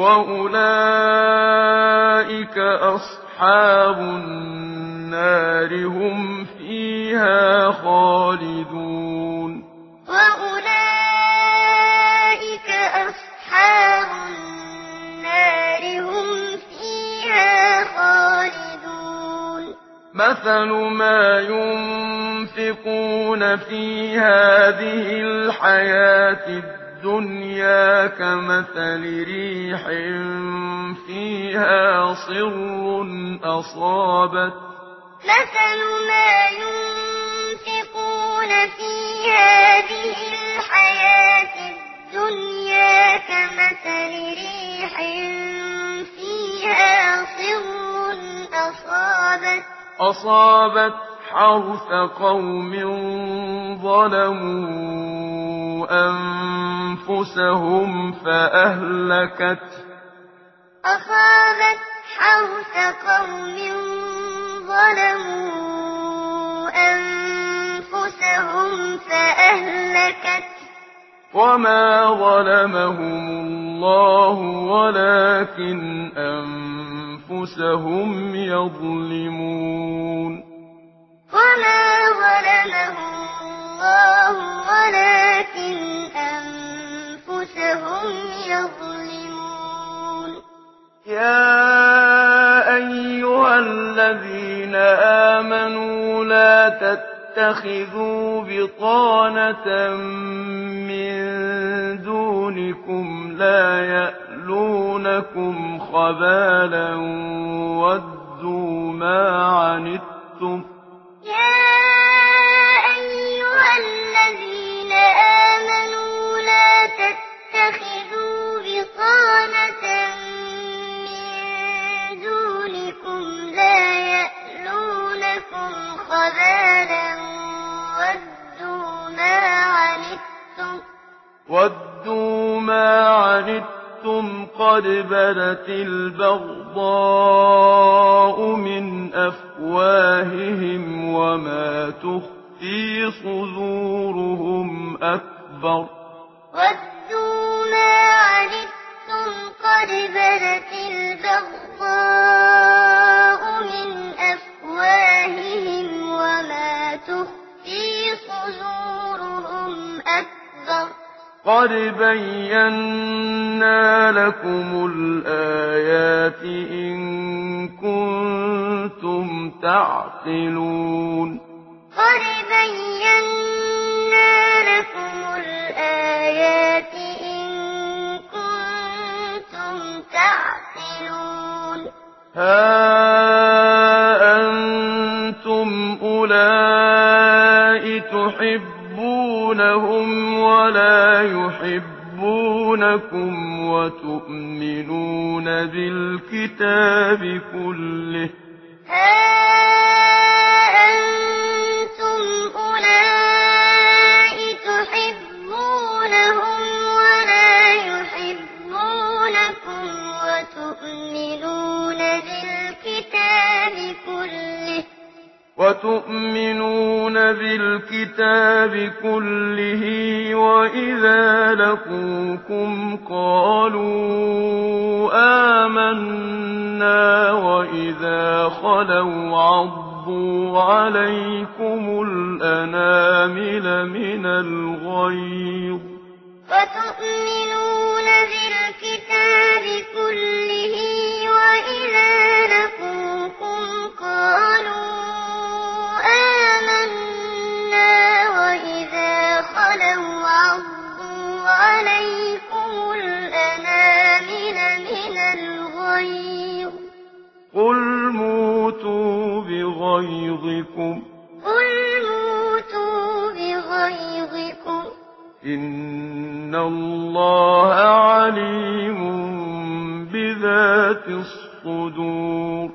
وأولئك أصحاب النار هم فيها خالدون وأولئك أصحاب النار هم فيها خالدون مثل ما ينفقون في هذه الحياة الدنيا الدنيا كمثل ريح فيها صر أصابت مثل ما ينفقون في هذه الحياة الدنيا كمثل ريح فيها صر أصابت أصابت حرث قوم ظلمون أنفسهم فأهلكت. أصابت حرث قوم ظلموا أنفسهم فأهلكت. وما ظلمهم الله ولكن أنفسهم يظلمون. آمنوا لا تتخذوا بطانة من دونكم لا يألونكم خبالا ودوا ما عنتم ودوا ما عنتم قد بدت البغضاء من أفواههم وما تخفي صدورهم أكبر ودوا ما عنتم قد بدت البغضاء من أفواههم وما تخفي صدورهم قد بينا لكم الآيات إن كنتم تعقلون قد بينا لكم الآيات إن كنتم تعقلون وتؤمنون بالكتاب كله. ها أنتم أولئك تحبونهم ولا يحبونكم وتؤمنون بالكتاب كله؟ وتؤمنون بالكتاب كله وإذا لقوكم قالوا آمنا وإذا خلوا عضوا عليكم الأنامل من الغيظ وتؤمنون بالكتاب كله وإذا قل موتوا بغيظكم. قل موتوا بغيظكم. إن الله عليم بذات الصدور.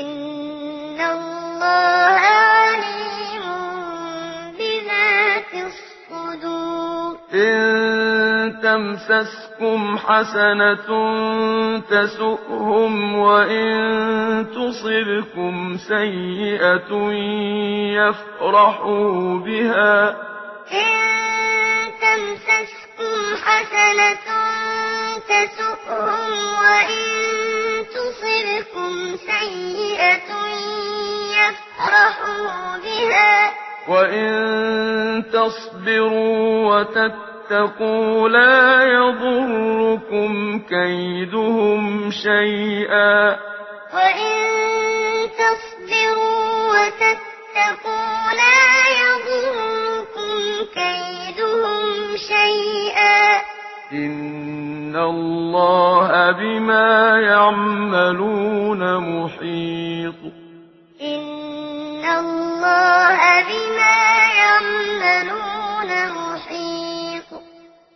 إن الله تمسسكم حسنة تسؤهم وإن تصبكم سيئة يفرحوا بها إن تمسسكم حسنة تسؤهم وإن تصبكم سيئة يفرحوا بها وإن تصبروا وتتقوا واتقوا لا يضركم كيدهم شيئا. وإن تصبروا وتتقوا لا يضركم كيدهم شيئا. إن الله بما يعملون محيط. إن الله بما